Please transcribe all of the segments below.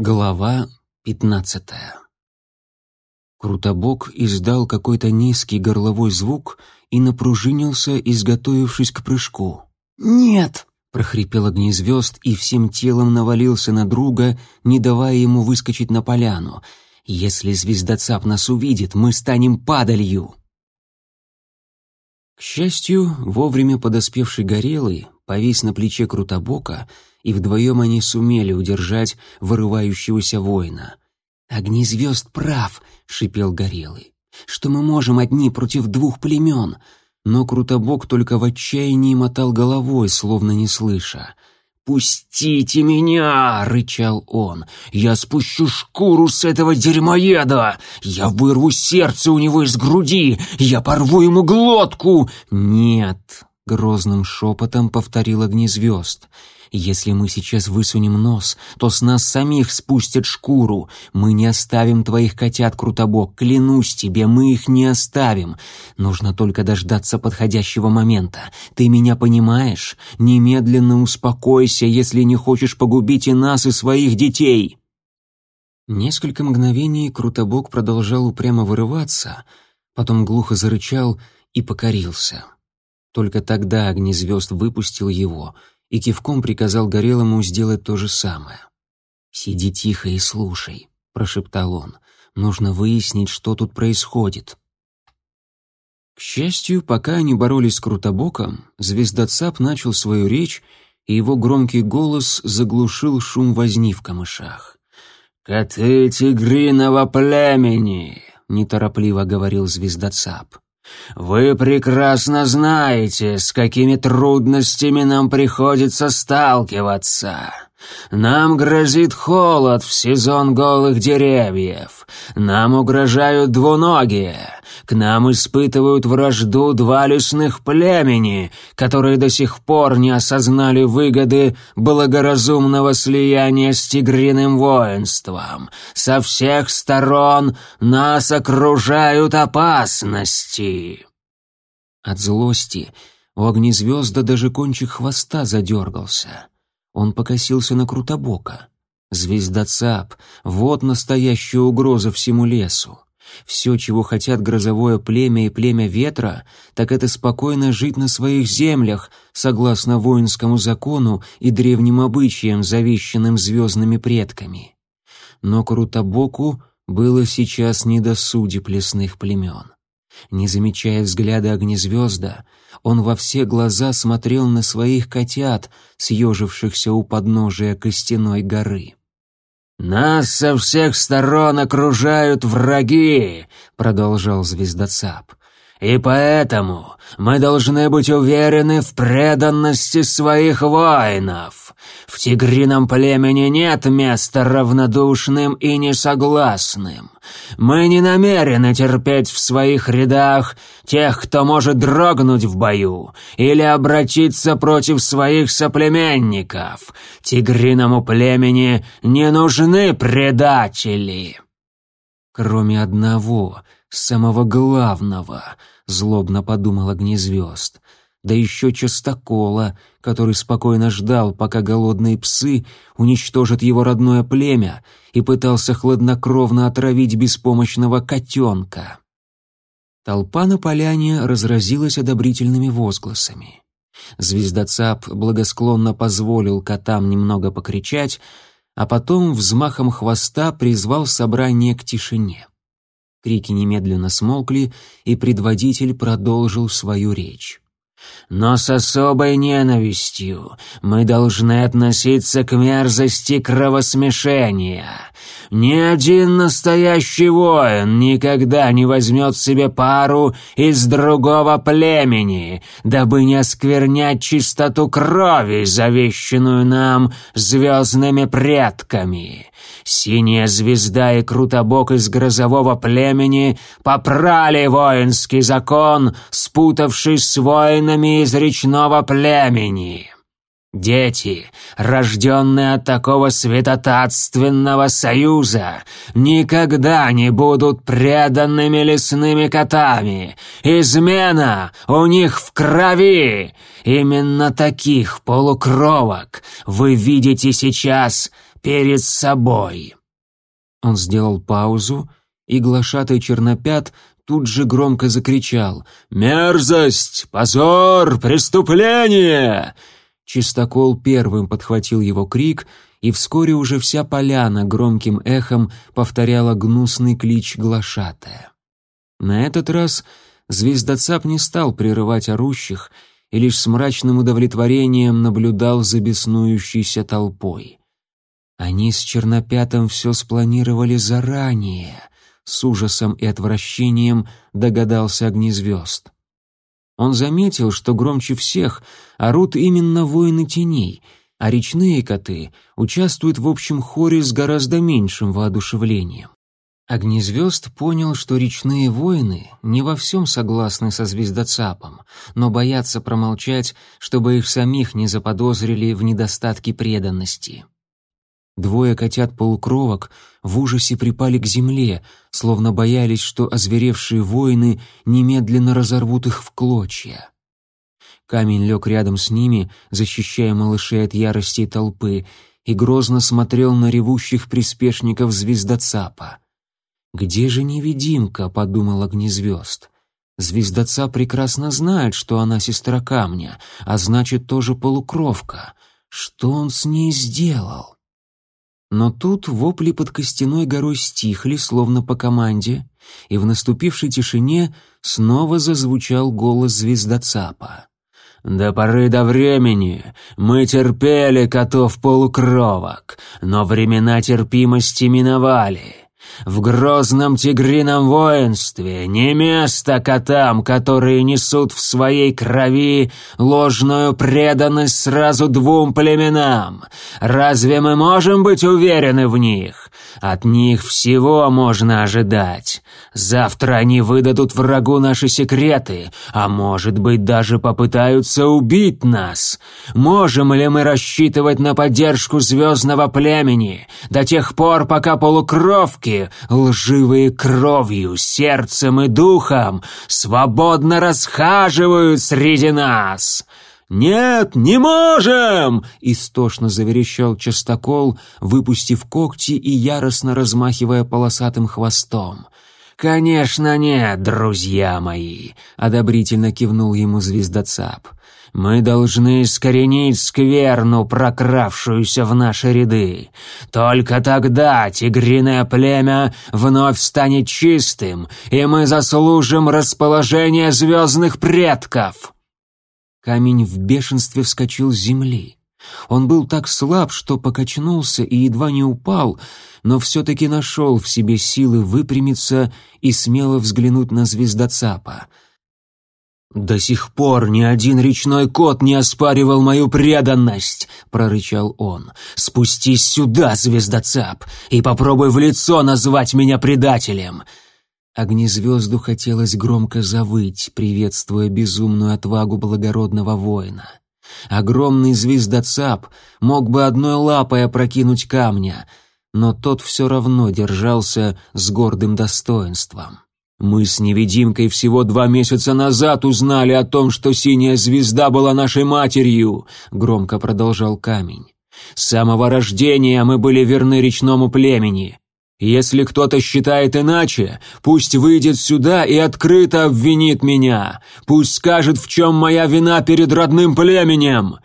Глава 15. Крутобок издал какой-то низкий горловой звук и напружинился, изготовившись к прыжку. «Нет!» — прохрипел огнезвезд и всем телом навалился на друга, не давая ему выскочить на поляну. «Если звездоцап нас увидит, мы станем падалью!» К счастью, вовремя подоспевший Горелый повис на плече Крутобока, и вдвоем они сумели удержать вырывающегося воина. «Огни звезд прав!» — шипел Горелый. «Что мы можем одни против двух племен?» Но Крутобок только в отчаянии мотал головой, словно не слыша. «Пустите меня!» — рычал он. «Я спущу шкуру с этого дерьмоеда! Я вырву сердце у него из груди! Я порву ему глотку!» «Нет!» Грозным шепотом повторил огнезвезд. «Если мы сейчас высунем нос, то с нас самих спустят шкуру. Мы не оставим твоих котят, Крутобок, клянусь тебе, мы их не оставим. Нужно только дождаться подходящего момента. Ты меня понимаешь? Немедленно успокойся, если не хочешь погубить и нас, и своих детей!» Несколько мгновений Крутобок продолжал упрямо вырываться, потом глухо зарычал и покорился. Только тогда огни звезд выпустил его и кивком приказал Горелому сделать то же самое. «Сиди тихо и слушай», — прошептал он. «Нужно выяснить, что тут происходит». К счастью, пока они боролись с Крутобоком, звездоцап начал свою речь, и его громкий голос заглушил шум возни в камышах. «Коты тигриного племени!» — неторопливо говорил звездоцап. Вы прекрасно знаете, с какими трудностями нам приходится сталкиваться. Нам грозит холод в сезон голых деревьев. Нам угрожают двуногие. К нам испытывают вражду два лесных племени, которые до сих пор не осознали выгоды благоразумного слияния с тигриным воинством. Со всех сторон нас окружают опасности. От злости у огнезвезда даже кончик хвоста задергался — он покосился на Крутобока. Звезда Цап — вот настоящая угроза всему лесу. Все, чего хотят грозовое племя и племя ветра, так это спокойно жить на своих землях, согласно воинскому закону и древним обычаям, завещанным звездными предками. Но Крутобоку было сейчас не до судеб лесных племен. Не замечая взгляда огнезвезда, он во все глаза смотрел на своих котят, съежившихся у подножия костяной горы. «Нас со всех сторон окружают враги!» — продолжал звездоцап. И поэтому мы должны быть уверены в преданности своих воинов. В тигрином племени нет места равнодушным и несогласным. Мы не намерены терпеть в своих рядах тех, кто может дрогнуть в бою или обратиться против своих соплеменников. Тигриному племени не нужны предатели». Кроме одного — самого главного», — злобно подумал огнезвезд. Да еще частокола, который спокойно ждал, пока голодные псы уничтожат его родное племя и пытался хладнокровно отравить беспомощного котенка. Толпа на поляне разразилась одобрительными возгласами. Звездоцап благосклонно позволил котам немного покричать, а потом взмахом хвоста призвал собрание к тишине. Крики немедленно смолкли, и предводитель продолжил свою речь. Но с особой ненавистью мы должны относиться к мерзости кровосмешения. Ни один настоящий воин никогда не возьмет себе пару из другого племени, дабы не осквернять чистоту крови, завещенную нам звездными предками. Синяя звезда и Крутобок из грозового племени попрали воинский закон, спутавший с воином из речного племени. Дети, рожденные от такого святотатственного союза, никогда не будут преданными лесными котами. Измена у них в крови. Именно таких полукровок вы видите сейчас перед собой. Он сделал паузу, и глашатый чернопят тут же громко закричал «Мерзость! Позор! Преступление!» Чистокол первым подхватил его крик, и вскоре уже вся поляна громким эхом повторяла гнусный клич глашатая. На этот раз звездоцап не стал прерывать орущих и лишь с мрачным удовлетворением наблюдал за беснующейся толпой. Они с Чернопятом все спланировали заранее — с ужасом и отвращением догадался Огнезвезд. Он заметил, что громче всех орут именно воины теней, а речные коты участвуют в общем хоре с гораздо меньшим воодушевлением. Огнезвезд понял, что речные воины не во всем согласны со звездоцапом, но боятся промолчать, чтобы их самих не заподозрили в недостатке преданности. Двое котят-полукровок в ужасе припали к земле, словно боялись, что озверевшие воины немедленно разорвут их в клочья. Камень лег рядом с ними, защищая малышей от ярости толпы, и грозно смотрел на ревущих приспешников звездоцапа. «Где же невидимка?» — подумал огнезвезд. «Звездоца прекрасно знает, что она сестра камня, а значит, тоже полукровка. Что он с ней сделал?» Но тут вопли под костяной горой стихли, словно по команде, и в наступившей тишине снова зазвучал голос звездоцапа. «До поры до времени мы терпели котов-полукровок, но времена терпимости миновали. В грозном тигрином воинстве не место котам, которые несут в своей крови ложную преданность сразу двум племенам. Разве мы можем быть уверены в них? От них всего можно ожидать. Завтра они выдадут врагу наши секреты, а может быть даже попытаются убить нас. Можем ли мы рассчитывать на поддержку звездного племени до тех пор, пока полукровки, лживые кровью, сердцем и духом, свободно расхаживают среди нас?» «Нет, не можем!» — истошно заверещал Частокол, выпустив когти и яростно размахивая полосатым хвостом. «Конечно нет, друзья мои!» — одобрительно кивнул ему звездоцап. «Мы должны искоренить скверну, прокравшуюся в наши ряды. Только тогда тигриное племя вновь станет чистым, и мы заслужим расположение звездных предков!» Камень в бешенстве вскочил с земли. Он был так слаб, что покачнулся и едва не упал, но все-таки нашел в себе силы выпрямиться и смело взглянуть на звездоцапа. «До сих пор ни один речной кот не оспаривал мою преданность!» — прорычал он. «Спустись сюда, звездоцап, и попробуй в лицо назвать меня предателем!» Огни звезду хотелось громко завыть, приветствуя безумную отвагу благородного воина. Огромный звездоцап мог бы одной лапой опрокинуть камня, но тот все равно держался с гордым достоинством. Мы с невидимкой всего два месяца назад узнали о том, что синяя звезда была нашей матерью, громко продолжал камень. С самого рождения мы были верны речному племени. Если кто-то считает иначе, пусть выйдет сюда и открыто обвинит меня. Пусть скажет, в чем моя вина перед родным племенем».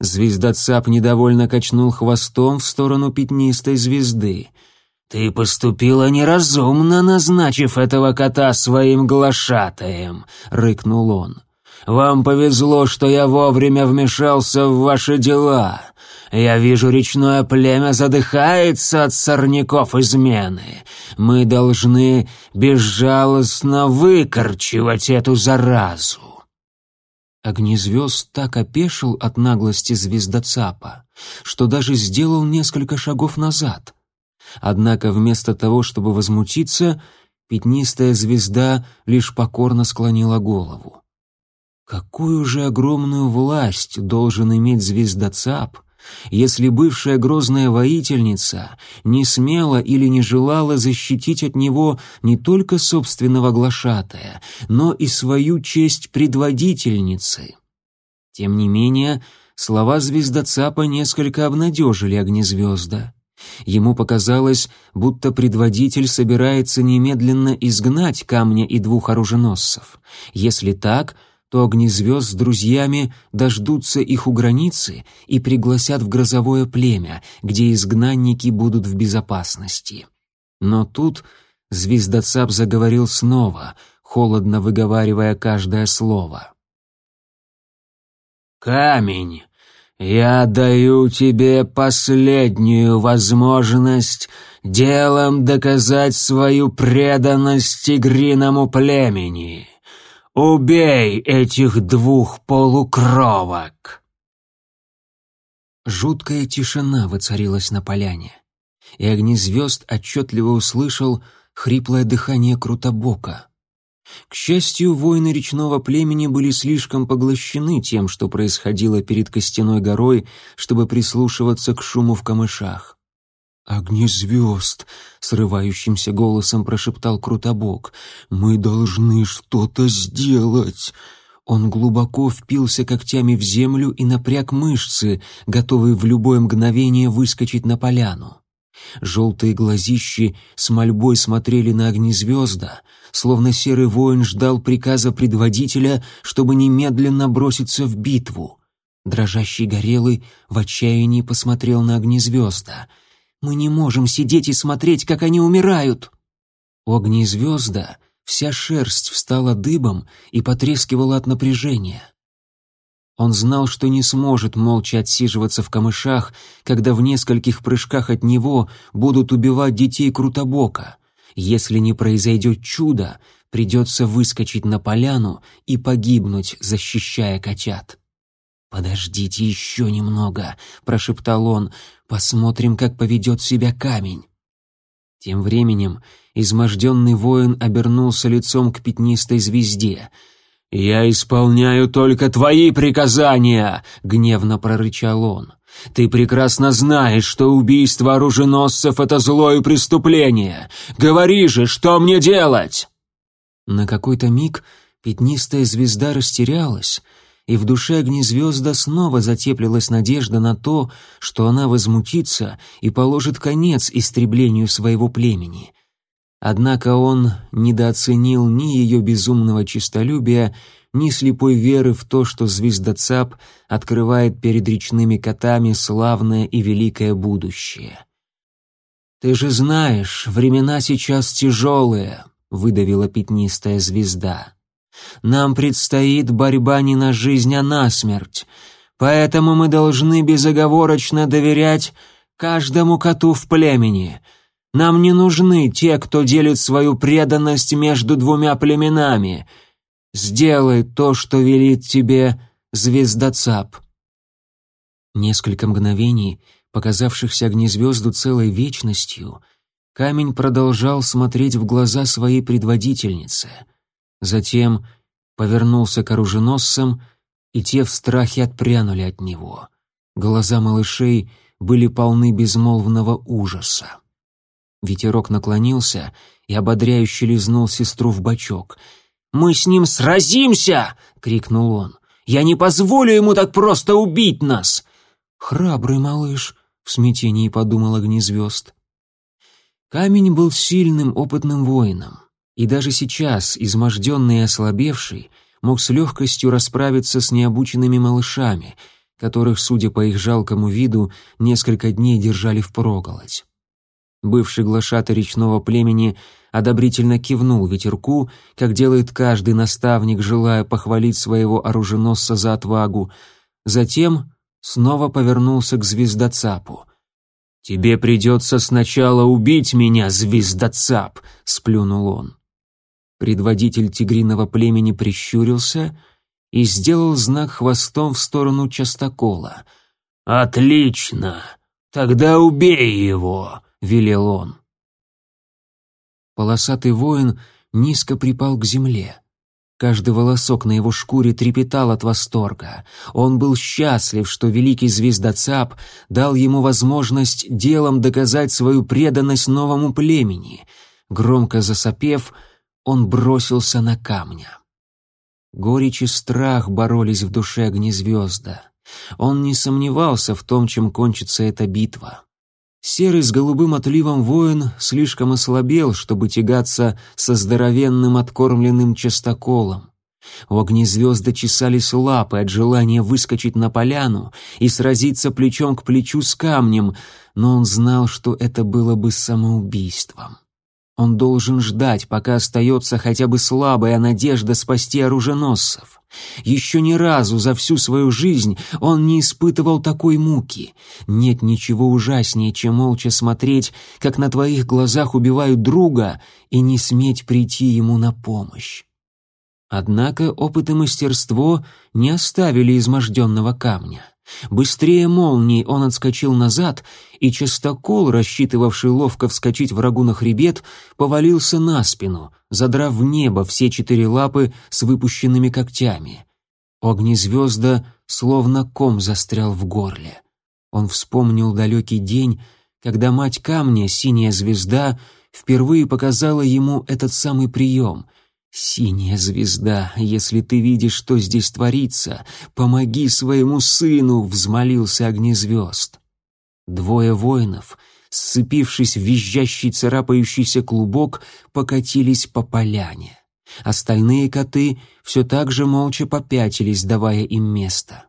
Звездоцап недовольно качнул хвостом в сторону пятнистой звезды. «Ты поступила неразумно, назначив этого кота своим глашатаем», — рыкнул он. «Вам повезло, что я вовремя вмешался в ваши дела. Я вижу речное племя задыхается от сорняков измены. Мы должны безжалостно выкорчевать эту заразу. Огнезвезд так опешил от наглости звездоцапа, что даже сделал несколько шагов назад. Однако вместо того, чтобы возмутиться, пятнистая звезда лишь покорно склонила голову. Какую же огромную власть должен иметь звездоцап, если бывшая грозная воительница не смела или не желала защитить от него не только собственного глашатая, но и свою честь предводительницы. Тем не менее, слова звездоцапа несколько обнадежили огнезвезда. Ему показалось, будто предводитель собирается немедленно изгнать камня и двух оруженосцев. Если так — то огни звезд с друзьями дождутся их у границы и пригласят в грозовое племя, где изгнанники будут в безопасности. Но тут звездоцап заговорил снова, холодно выговаривая каждое слово. «Камень, я даю тебе последнюю возможность делом доказать свою преданность тигриному племени». Убей этих двух полукровок!» Жуткая тишина воцарилась на поляне, и огнезвезд отчетливо услышал хриплое дыхание Крутобока. К счастью, воины речного племени были слишком поглощены тем, что происходило перед Костяной горой, чтобы прислушиваться к шуму в камышах. «Огни звезд!» — срывающимся голосом прошептал Крутобок. «Мы должны что-то сделать!» Он глубоко впился когтями в землю и напряг мышцы, готовый в любое мгновение выскочить на поляну. Желтые глазищи с мольбой смотрели на огни звезда, словно серый воин ждал приказа предводителя, чтобы немедленно броситься в битву. Дрожащий горелый в отчаянии посмотрел на огни звезда — мы не можем сидеть и смотреть, как они умирают. Огни звезда, вся шерсть встала дыбом и потрескивала от напряжения. Он знал, что не сможет молча отсиживаться в камышах, когда в нескольких прыжках от него будут убивать детей Крутобока. Если не произойдет чудо, придется выскочить на поляну и погибнуть, защищая котят. «Подождите еще немного», — прошептал он. «Посмотрим, как поведет себя камень». Тем временем изможденный воин обернулся лицом к пятнистой звезде. «Я исполняю только твои приказания!» — гневно прорычал он. «Ты прекрасно знаешь, что убийство оруженосцев — это злое преступление. Говори же, что мне делать?» На какой-то миг пятнистая звезда растерялась — и в душе огни звезда снова затеплилась надежда на то, что она возмутится и положит конец истреблению своего племени. Однако он недооценил ни ее безумного честолюбия, ни слепой веры в то, что звездоцап открывает перед речными котами славное и великое будущее. «Ты же знаешь, времена сейчас тяжелые», — выдавила пятнистая звезда. Нам предстоит борьба не на жизнь, а на смерть. Поэтому мы должны безоговорочно доверять каждому коту в племени. Нам не нужны те, кто делит свою преданность между двумя племенами. Сделай то, что велит тебе звездоцап». Несколько мгновений, показавшихся огнезвезду целой вечностью, камень продолжал смотреть в глаза своей предводительницы — Затем повернулся к оруженосцам, и те в страхе отпрянули от него. Глаза малышей были полны безмолвного ужаса. Ветерок наклонился и ободряюще лизнул сестру в бочок. «Мы с ним сразимся!» — крикнул он. «Я не позволю ему так просто убить нас!» «Храбрый малыш!» — в смятении подумал огнезвезд. Камень был сильным, опытным воином. И даже сейчас, изможденный и ослабевший, мог с легкостью расправиться с необученными малышами, которых, судя по их жалкому виду, несколько дней держали в впроголодь. Бывший глашатый речного племени одобрительно кивнул ветерку, как делает каждый наставник, желая похвалить своего оруженосца за отвагу. Затем снова повернулся к звездоцапу. «Тебе придется сначала убить меня, звездоцап!» — сплюнул он. Предводитель тигриного племени прищурился и сделал знак хвостом в сторону частокола. «Отлично! Тогда убей его!» — велел он. Полосатый воин низко припал к земле. Каждый волосок на его шкуре трепетал от восторга. Он был счастлив, что великий звездоцап дал ему возможность делом доказать свою преданность новому племени. Громко засопев, он бросился на камня. Горечь и страх боролись в душе огнезвезда. Он не сомневался в том, чем кончится эта битва. Серый с голубым отливом воин слишком ослабел, чтобы тягаться со здоровенным откормленным частоколом. У огнезвезда чесались лапы от желания выскочить на поляну и сразиться плечом к плечу с камнем, но он знал, что это было бы самоубийством. Он должен ждать, пока остается хотя бы слабая надежда спасти оруженосцев. Еще ни разу за всю свою жизнь он не испытывал такой муки. Нет ничего ужаснее, чем молча смотреть, как на твоих глазах убивают друга, и не сметь прийти ему на помощь. Однако опыт и мастерство не оставили изможденного камня. Быстрее молнии он отскочил назад, и частокол, рассчитывавший ловко вскочить врагу на хребет, повалился на спину, задрав в небо все четыре лапы с выпущенными когтями. Огнезвезда словно ком застрял в горле. Он вспомнил далекий день, когда мать камня, синяя звезда, впервые показала ему этот самый прием, «Синяя звезда, если ты видишь, что здесь творится, помоги своему сыну!» — взмолился огнезвезд. Двое воинов, сцепившись в визжащий царапающийся клубок, покатились по поляне. Остальные коты все так же молча попятились, давая им место.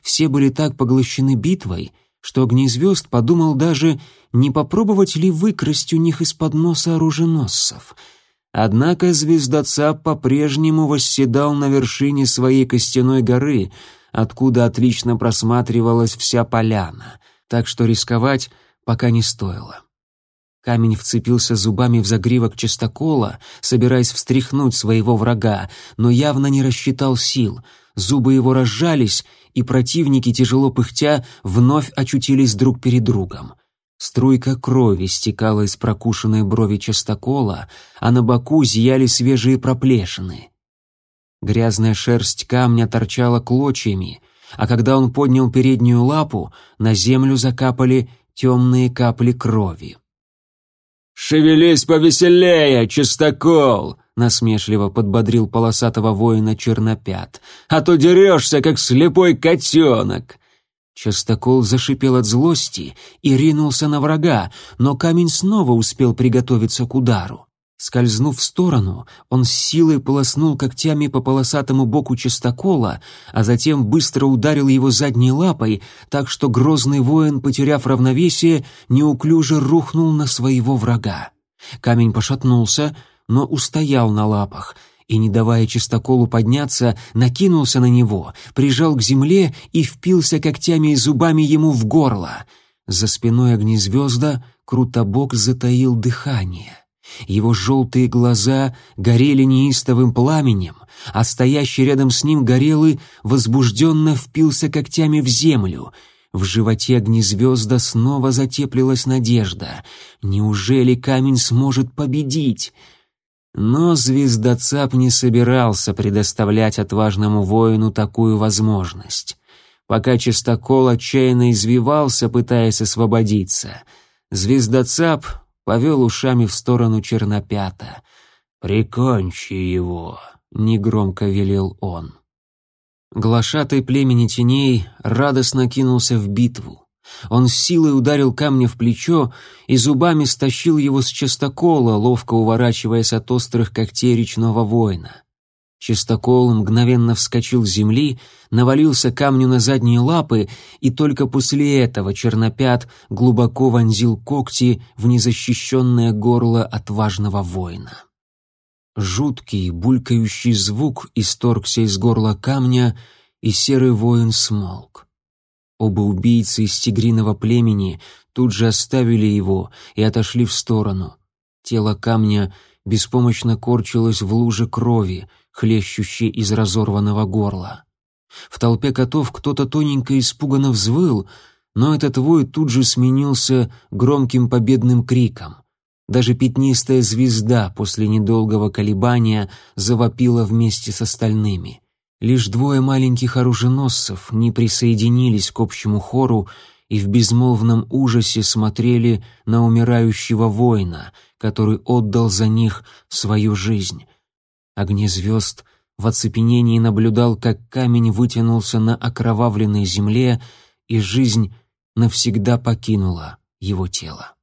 Все были так поглощены битвой, что огнезвезд подумал даже, не попробовать ли выкрасть у них из-под носа оруженосцев — Однако звезда по-прежнему восседал на вершине своей костяной горы, откуда отлично просматривалась вся поляна, так что рисковать пока не стоило. Камень вцепился зубами в загривок чистокола, собираясь встряхнуть своего врага, но явно не рассчитал сил. Зубы его разжались, и противники, тяжело пыхтя, вновь очутились друг перед другом. Струйка крови стекала из прокушенной брови частокола, а на боку зияли свежие проплешины. Грязная шерсть камня торчала клочьями, а когда он поднял переднюю лапу, на землю закапали темные капли крови. «Шевелись повеселее, чистокол!» — насмешливо подбодрил полосатого воина чернопят. «А то дерешься, как слепой котенок!» Частокол зашипел от злости и ринулся на врага, но камень снова успел приготовиться к удару. Скользнув в сторону, он с силой полоснул когтями по полосатому боку частокола, а затем быстро ударил его задней лапой, так что грозный воин, потеряв равновесие, неуклюже рухнул на своего врага. Камень пошатнулся, но устоял на лапах — и, не давая чистоколу подняться, накинулся на него, прижал к земле и впился когтями и зубами ему в горло. За спиной огнезвезда Крутобок затаил дыхание. Его желтые глаза горели неистовым пламенем, а стоящий рядом с ним горелый возбужденно впился когтями в землю — в животе огнезвезда снова затеплилась надежда. Неужели камень сможет победить? Но звездоцап не собирался предоставлять отважному воину такую возможность. Пока Чистокол отчаянно извивался, пытаясь освободиться, звездоцап повел ушами в сторону Чернопята. «Прикончи его!» — негромко велел он. Глашатый племени теней радостно кинулся в битву. Он с силой ударил камня в плечо и зубами стащил его с частокола, ловко уворачиваясь от острых когтей речного воина. Частокол мгновенно вскочил с земли, навалился камню на задние лапы, и только после этого чернопят глубоко вонзил когти в незащищенное горло отважного воина. Жуткий, булькающий звук исторгся из горла камня, и серый воин смолк. Оба убийцы из тигриного племени тут же оставили его и отошли в сторону. Тело камня беспомощно корчилось в луже крови, хлещущей из разорванного горла. В толпе котов кто-то тоненько испуганно взвыл, но этот вой тут же сменился громким победным криком. Даже пятнистая звезда после недолгого колебания завопила вместе с остальными — Лишь двое маленьких оруженосцев не присоединились к общему хору и в безмолвном ужасе смотрели на умирающего воина, который отдал за них свою жизнь. Огни звезд в оцепенении наблюдал, как камень вытянулся на окровавленной земле, и жизнь навсегда покинула его тело.